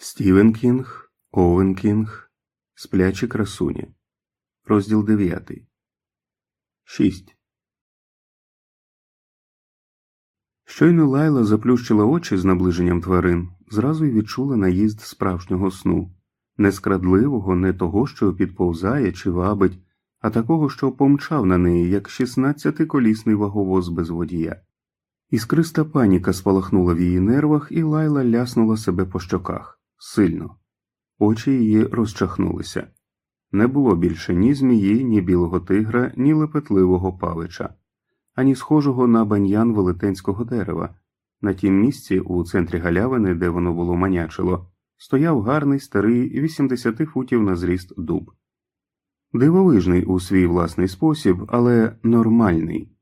Стівен Кінг, Оуен Кінг, Сплячі красуні. Розділ 9. 6. Щойно Лайла заплющила очі з наближенням тварин, зразу й відчула наїзд справжнього сну, не скрадливого, не того, що підповзає чи вабить, а такого, що помчав на неї, як шістнадцятиколісний ваговоз без водія. Іскриста паніка спалахнула в її нервах, і Лайла ляснула себе по щоках сильно. Очі її розчахнулися. Не було більше ні змії, ні білого тигра, ні лепетливого павича, ані схожого на баньян велетенського дерева. На тім місці, у центрі галявини, де воно було манячило, стояв гарний старий 80 футів на зріст дуб. Дивовижний у свій власний спосіб, але нормальний.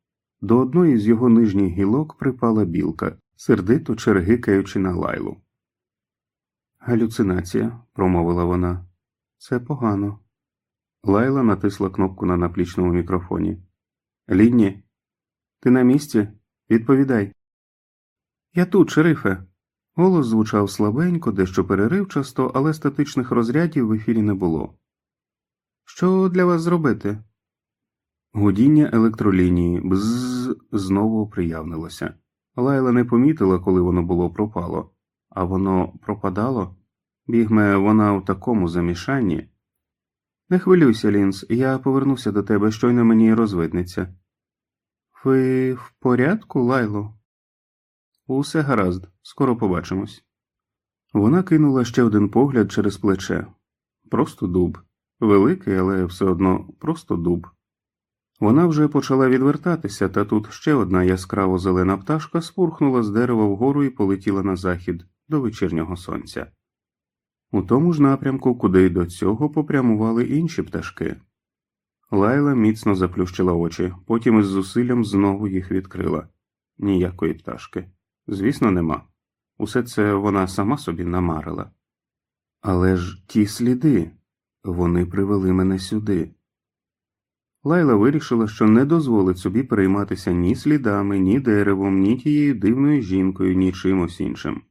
До одної з його нижніх гілок припала білка, сердито чергикаючи на лайлу. Галюцинація, промовила вона. Це погано. Лайла натисла кнопку на наплічному мікрофоні. Лінні, ти на місці? Відповідай. Я тут, шерифе. Голос звучав слабенько, дещо переривчасто, але статичних розрядів в ефірі не було. Що для вас зробити? Гудіння електролінії бзз знову оприявнилося. Лайла не помітила, коли воно було пропало. А воно пропадало? Бігме, вона у такому замішанні. Не хвилюйся, Лінс, я повернуся до тебе, щойно мені розвиднеться. Ви в порядку, Лайло? Усе гаразд, скоро побачимось. Вона кинула ще один погляд через плече. Просто дуб. Великий, але все одно просто дуб. Вона вже почала відвертатися, та тут ще одна яскраво зелена пташка спурхнула з дерева вгору і полетіла на захід до вечірнього сонця. У тому ж напрямку, куди й до цього попрямували інші пташки. Лайла міцно заплющила очі, потім із зусиллям знову їх відкрила. Ніякої пташки. Звісно, нема. Усе це вона сама собі намарила. Але ж ті сліди, вони привели мене сюди. Лайла вирішила, що не дозволить собі перейматися ні слідами, ні деревом, ні тією дивною жінкою, ні чимось іншим.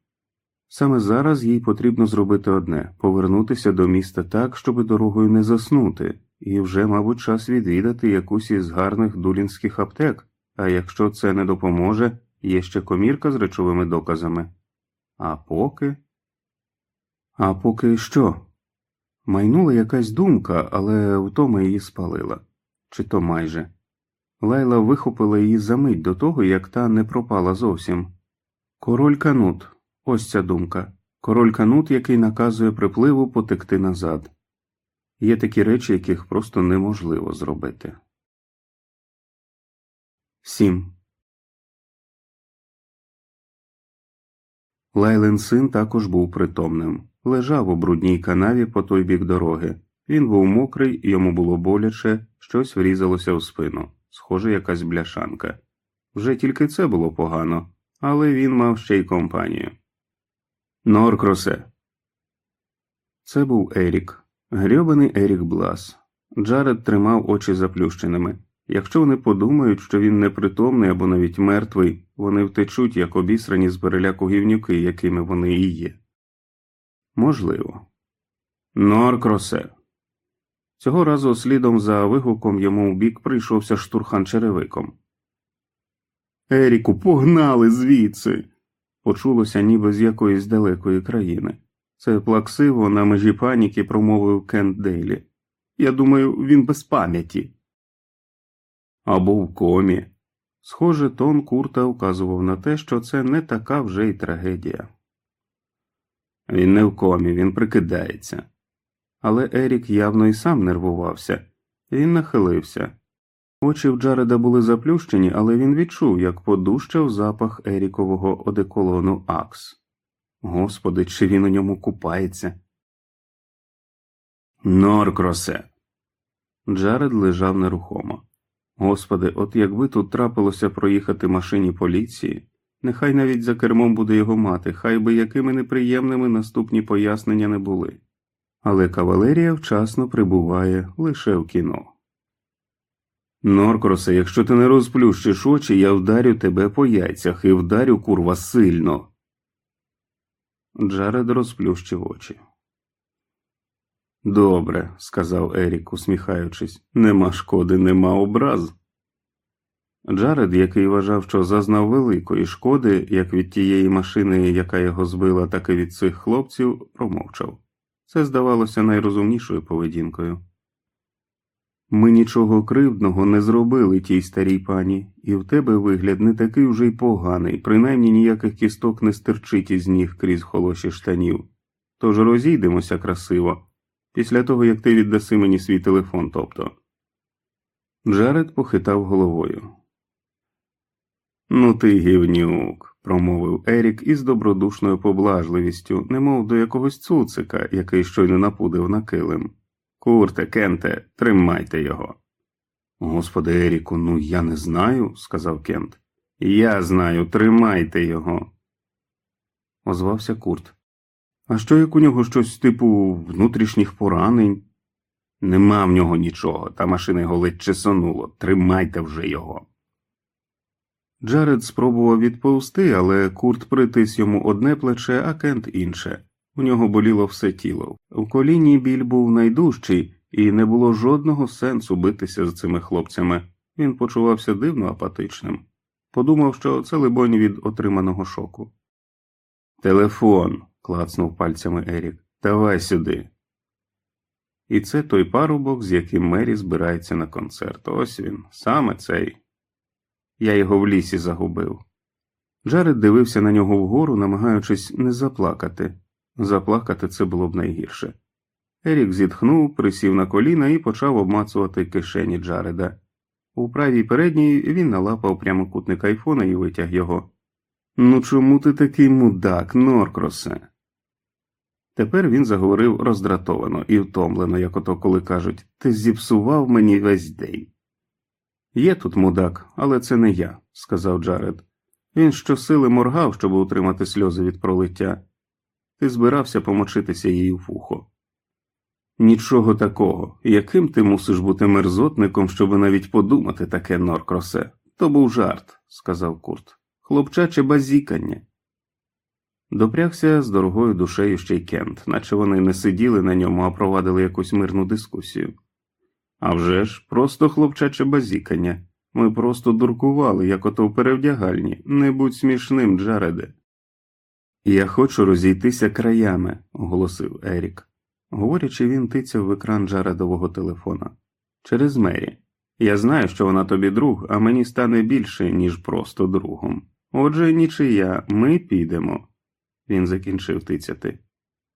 Саме зараз їй потрібно зробити одне повернутися до міста так, щоб дорогою не заснути, і вже, мабуть, час відвідати якусь із гарних дулінських аптек, а якщо це не допоможе, є ще комірка з речовими доказами. А поки. А поки що? Майнула якась думка, але втома її спалила, чи то майже. Лайла вихопила її за мить до того, як та не пропала зовсім. Король Канут. Ось ця думка король канут, який наказує припливу потекти назад. Є такі речі, яких просто неможливо зробити. 7. Лайлен син також був притомним. Лежав у брудній канаві по той бік дороги. Він був мокрий, йому було боляче, щось врізалося в спину, схоже, якась бляшанка. Вже тільки це було погано, але він мав ще й компанію. Норкросе. Це був Ерік, грьобаний Ерік Блас. Джаред тримав очі заплющеними. Якщо вони подумають, що він непритомний або навіть мертвий, вони втечуть, як обісрані з переляку гівнюки, якими вони і є. Можливо. Норкросе. Цього разу слідом за вигуком йому у бік прийшовся штурхан черевиком. Еріку, погнали звідси почулося ніби з якоїсь далекої країни. Це плаксиво на межі паніки промовив Кент Дейлі. Я думаю, він без пам'яті. Або в комі. Схоже, тон Курта вказував на те, що це не така вже й трагедія. Він не в комі, він прикидається. Але Ерік явно і сам нервувався, він нахилився. Очі в Джареда були заплющені, але він відчув, як подущав запах Ерікового одеколону Акс. Господи, чи він у ньому купається? Норкросе. Джаред лежав нерухомо. Господи, от якби тут трапилося проїхати машині поліції, нехай навіть за кермом буде його мати, хай би якими неприємними наступні пояснення не були. Але кавалерія вчасно прибуває лише в кіно. Норкросе, якщо ти не розплющиш очі, я вдарю тебе по яйцях і вдарю курва сильно. Джаред розплющив очі. Добре, сказав Ерік, усміхаючись, нема шкоди, нема образ. Джаред, який вважав, що зазнав великої шкоди, як від тієї машини, яка його збила, так і від цих хлопців, промовчав. Це здавалося найрозумнішою поведінкою. Ми нічого кривдного не зробили тій старій пані, і в тебе вигляд не такий уже й поганий, принаймні ніяких кісток не стирчить із ніг крізь холоші штанів. Тож розійдемося красиво, після того як ти віддаси мені свій телефон, тобто. Джаред похитав головою. Ну ти гівнюк, промовив Ерік із добродушною поблажливістю, немов до якогось цуцика, який щойно напудив на килим. Курте, Кенте, тримайте його. Господи Еріку, ну я не знаю, сказав Кент. Я знаю, тримайте його. Озвався Курт. А що як у нього щось типу внутрішніх поранень? Нема в нього нічого, та машина його ледь чесонуло. Тримайте вже його. Джаред спробував відповсти, але Курт притис йому одне плече, а Кент інше. У нього боліло все тіло. У коліні біль був найдужчий, і не було жодного сенсу битися з цими хлопцями. Він почувався дивно апатичним. Подумав, що це либонь від отриманого шоку. Телефон. клацнув пальцями Ерік. Давай сюди. І це той парубок, з яким Мері збирається на концерт. Ось він, саме цей. Я його в лісі загубив. Джаред дивився на нього вгору, намагаючись не заплакати. Заплакати це було б найгірше. Ерік зітхнув, присів на коліна і почав обмацувати кишені Джареда. У правій передній він налапав прямокутник айфона і витяг його. Ну чому ти такий мудак, Норкросе? Тепер він заговорив роздратовано і втомлено, як ото коли кажуть Ти зіпсував мені весь день. Є тут мудак, але це не я, сказав Джаред. Він щосили моргав, щоб утримати сльози від пролиття. Ти збирався помочитися їй в вухо. Нічого такого, яким ти мусиш бути мерзотником, щоб навіть подумати таке, Норкросе. То був жарт, сказав Курт. Хлопчаче базікання. Допрягся з дорогою душею ще й Кент, наче вони не сиділи на ньому, а провадили якусь мирну дискусію. А вже ж, просто хлопчаче базікання. Ми просто дуркували, як ото в перевдягальні. Не будь смішним, Джареде. Я хочу розійтися краями, оголосив Ерік. Говорячи, він тицяв в екран Джаредового телефона. Через Мері. Я знаю, що вона тобі друг, а мені стане більше, ніж просто другом. Отже, нічия, ми підемо. Він закінчив тицяти.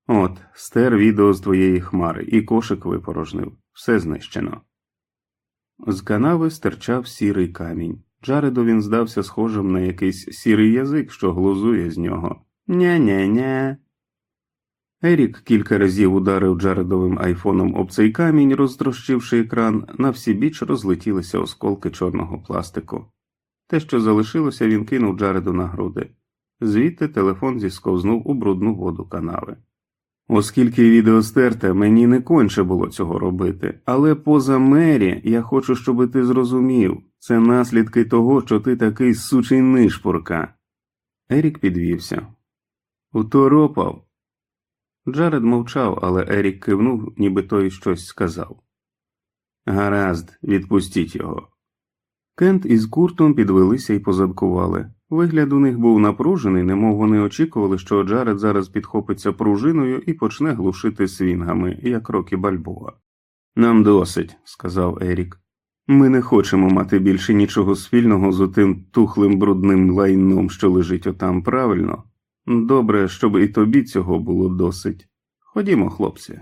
От, стер відео з твоєї хмари, і кошик випорожнив, все знищено. З канави стирчав сірий камінь. Джареду він здався схожим на якийсь сірий язик, що глузує з нього. Ня-ня-ня. Ерік кілька разів ударив Джаредовим айфоном об цей камінь, розтрощивши екран, на всі біч розлетілися осколки чорного пластику. Те, що залишилося, він кинув Джареду на груди. Звідти телефон зісковзнув у брудну воду канави. Оскільки відео стерте, мені не конче було цього робити, але поза мері я хочу, щоб ти зрозумів це наслідки того, що ти такий сучий нишпорка. Ерік підвівся. Уторопав. Джаред мовчав, але Ерік кивнув, ніби той щось сказав. Гаразд, відпустіть його. Кент із Куртом підвелися і позадкували. Вигляд у них був напружений, немов вони очікували, що Джаред зараз підхопиться пружиною і почне глушити свінгами, як Рокі Бальбоа. Нам досить, сказав Ерік. Ми не хочемо мати більше нічого спільного з отим тухлим брудним лайном, що лежить отам правильно. Добре, щоб і тобі цього було досить. Ходімо, хлопці.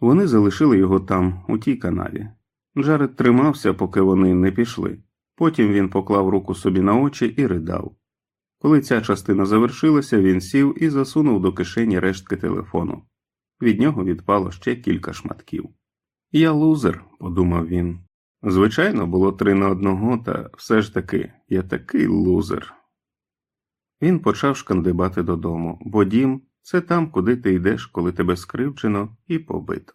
Вони залишили його там, у тій канаві. Джаред тримався, поки вони не пішли. Потім він поклав руку собі на очі і ридав. Коли ця частина завершилася, він сів і засунув до кишені рештки телефону. Від нього відпало ще кілька шматків. Я лузер, подумав він. Звичайно, було три на одного, та все ж таки я такий лузер. Він почав шкандибати додому, бо дім це там, куди ти йдеш, коли тебе скривчено і побито.